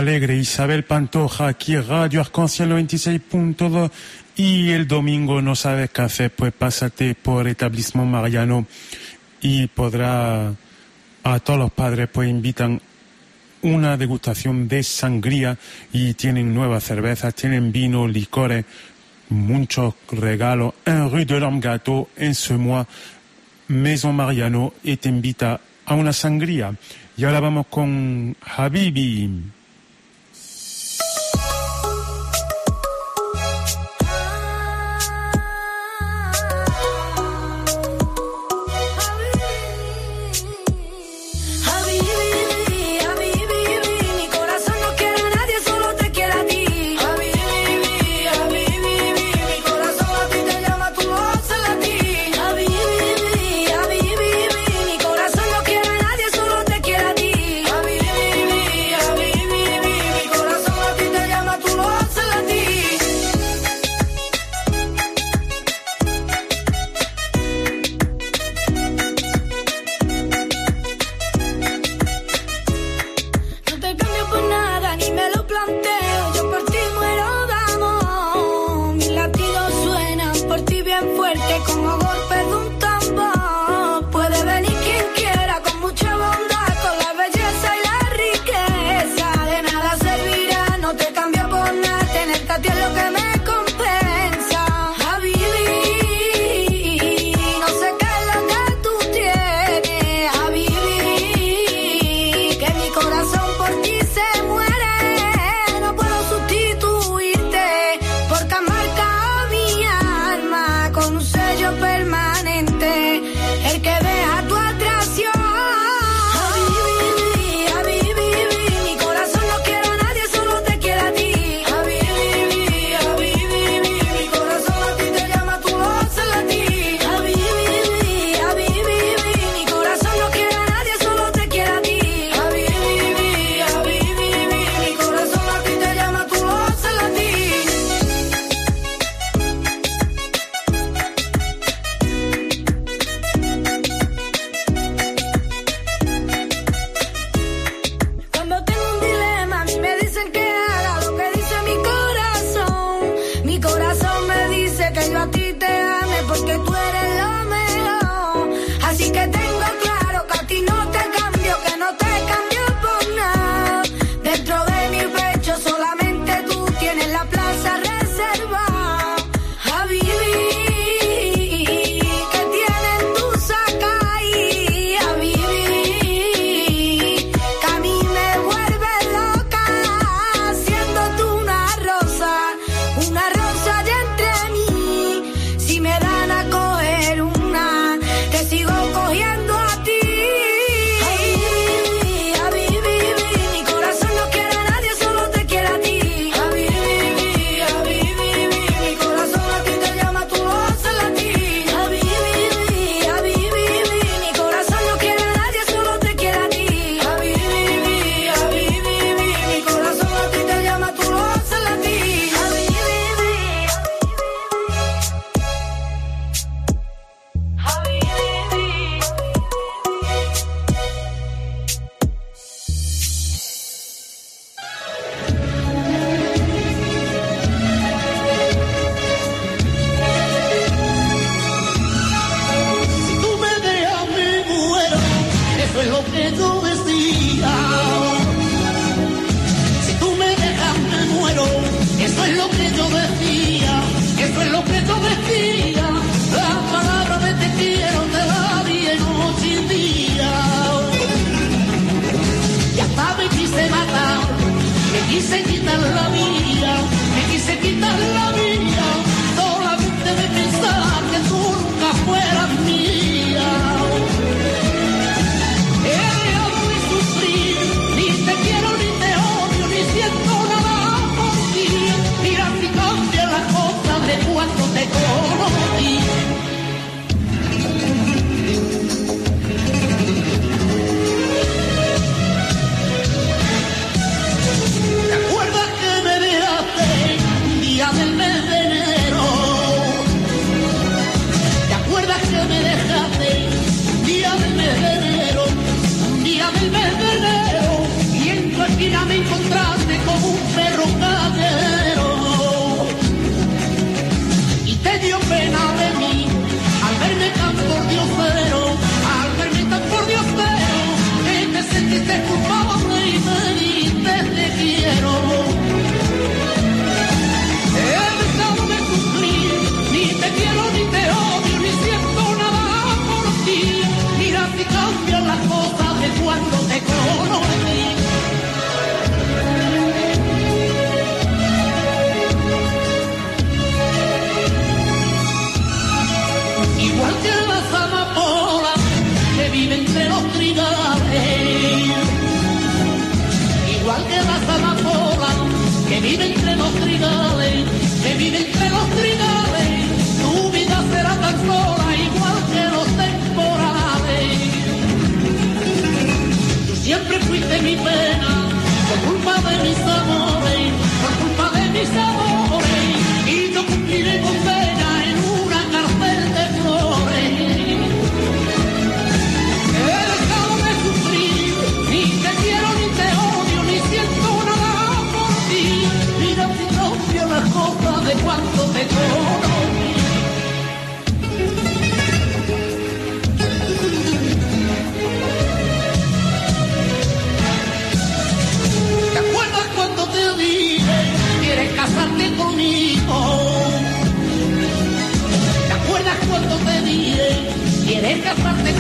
Alegre, Isabel Pantoja, aquí Radio Arconciel 26.2 y el domingo no sabes qué hacer, pues pásate por Etablissement Mariano y podrá, a todos los padres pues invitan una degustación de sangría y tienen nuevas cervezas, tienen vino, licores, muchos regalos. En Rue de l'Homme Gâteau, en ce mois, Maison Mariano y te invita a una sangría. Y ahora vamos con Habibi.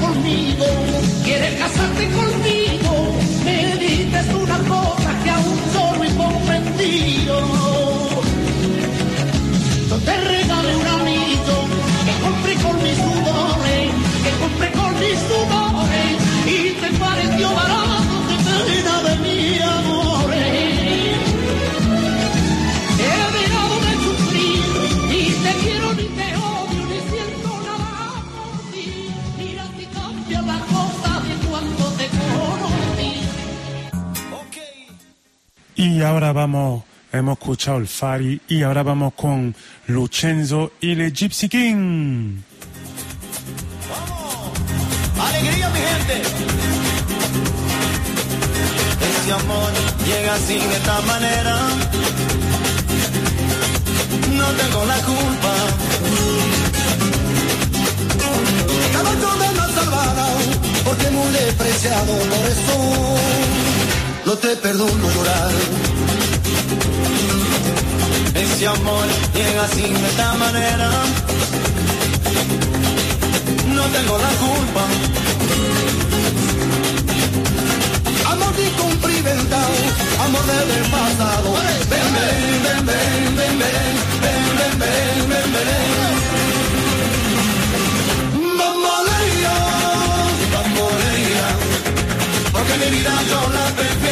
conmigo, quiere casarte Y ahora vamos, hemos escuchado el Fari y ahora vamos con Lucenzo y el Gypsy King. ¡Vamos! ¡Alegría, mi gente! Ese amor llega así de esta manera. No tengo la culpa. Cada nos salvará, porque muy despreciado por eso no te perdono llorar. Ese amor llega sin de esta manera. No tengo la culpa. Amor de cumplimentado, amor del pasado. Ven, ven, ven, ven, ven, ven, ven, ven, ven, ven, ven. Bambolea, bambolea, porque mi vida yo la perdí.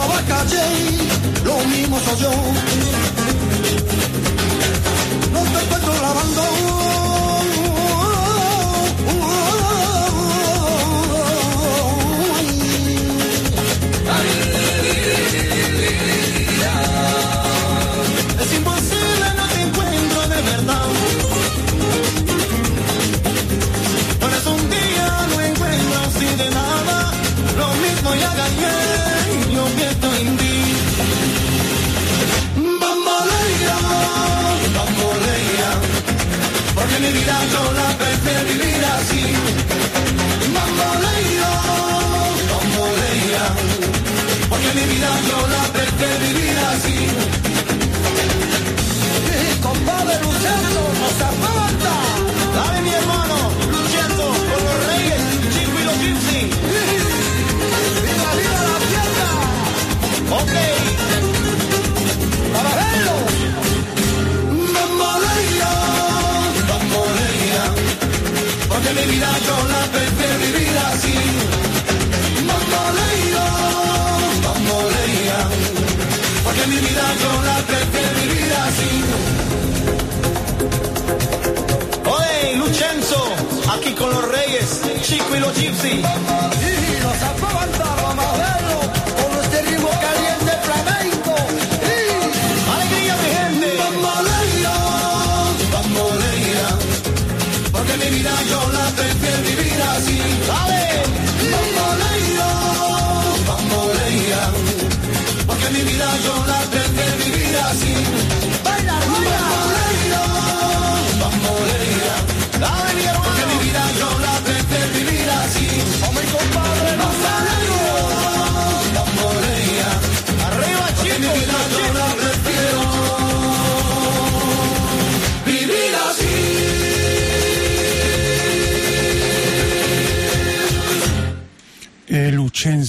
como Bacalle, lo mismo soy yo. No te encuentro lavando. yo la pensé vivir así. Bamboleo, bambolea, porque mi vida yo la pensé vivir así. Oye, Luchenzo, aquí con los reyes, Chico y los Gypsy. Y.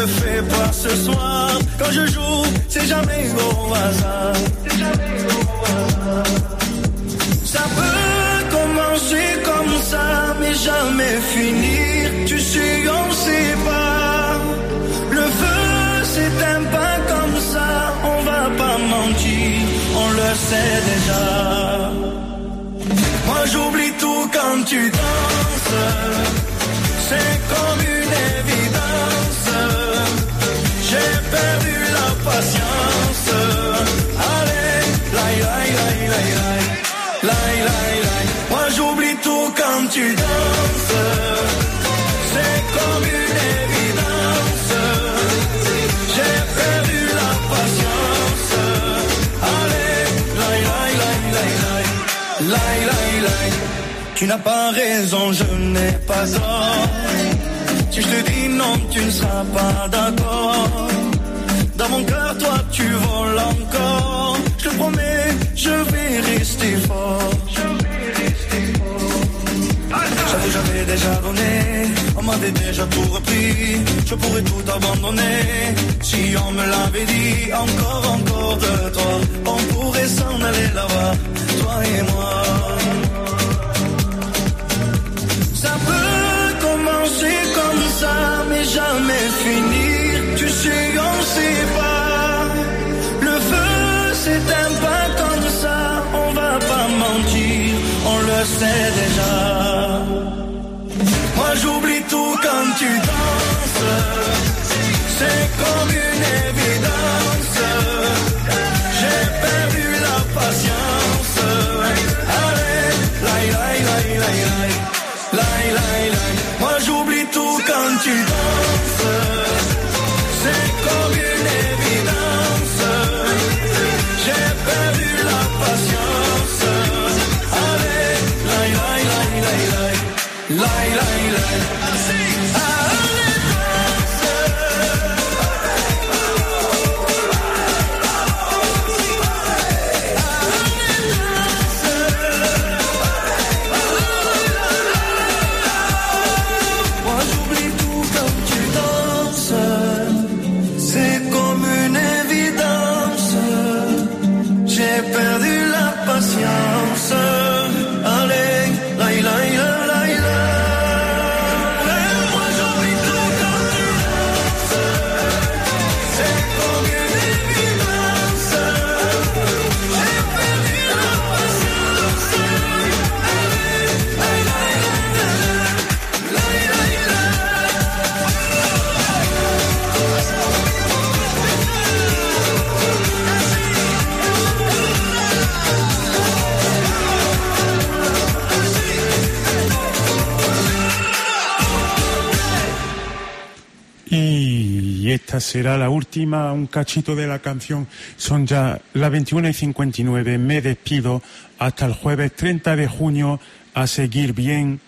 le fais pas ce soir. Quand je joue, c'est jamais au hasard. Ça peut commencer comme ça, mais jamais finir. Tu sais, on sait pas. Le feu s'éteint pas comme ça, on va pas mentir, on le sait déjà. Moi j'oublie tout quand tu danses, c'est comme une évidence. Patience. Allez. Moi j'oublie tout quand tu danses. C'est comme une évidence. J'ai perdu la patience. Allez, laï, laï. Tu n'as pas raison, je n'ai pas tort. Si je te dis non, tu ne seras pas d'accord. Dans mon cœur, toi, tu voles encore. Je te promets, je vais rester fort. J'avais déjà donné, on m'avait déjà tout repris. Je pourrais tout abandonner si on me l'avait dit. Encore, encore de toi, on pourrait s'en aller là-bas, toi et moi. Ça peut commencer comme ça, mais jamais finir. Tu sais, on sait pas. Le feu s'éteint pas comme ça, on va pas mentir, on le sait déjà. Moi j'oublie tout quand tu será la última, un cachito de la canción. Son ya las 21 y 59. Me despido hasta el jueves 30 de junio a seguir bien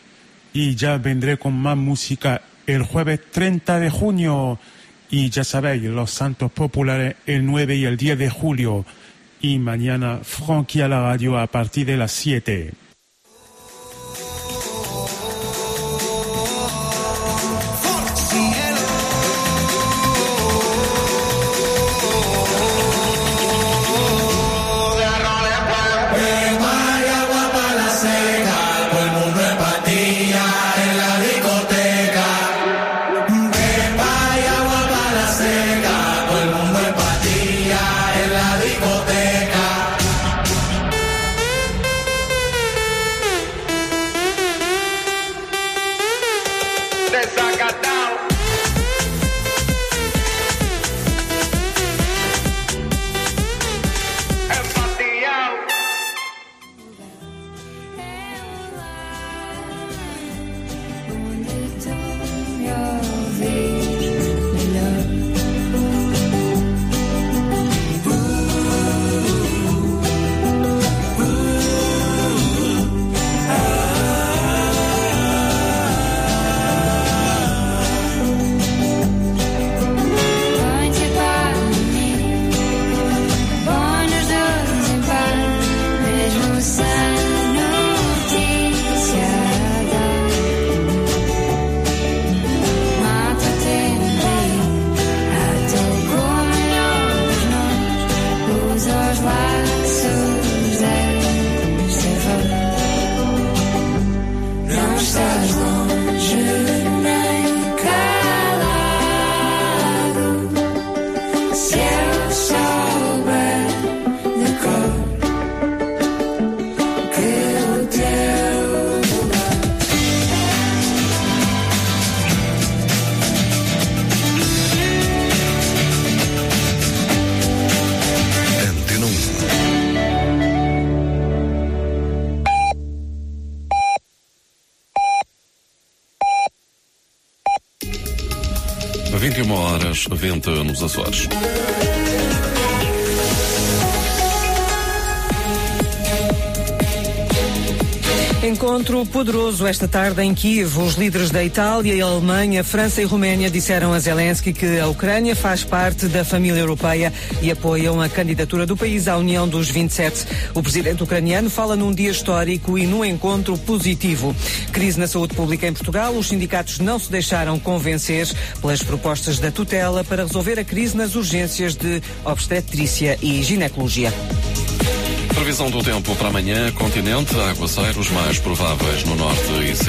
y ya vendré con más música el jueves 30 de junio. Y ya sabéis, los santos populares el 9 y el 10 de julio. Y mañana, Frankie a la radio a partir de las 7. Nos Açores. Poderoso esta tarde em Kiev. Os líderes da Itália, Alemanha, França e Roménia disseram a Zelensky que a Ucrânia faz parte da família europeia e apoiam a candidatura do país à União dos 27. O presidente ucraniano fala num dia histórico e num encontro positivo. Crise na saúde pública em Portugal. Os sindicatos não se deixaram convencer pelas propostas da tutela para resolver a crise nas urgências de obstetrícia e ginecologia. Previsão do tempo para amanhã, continente, aguaceiros mais prováveis no norte e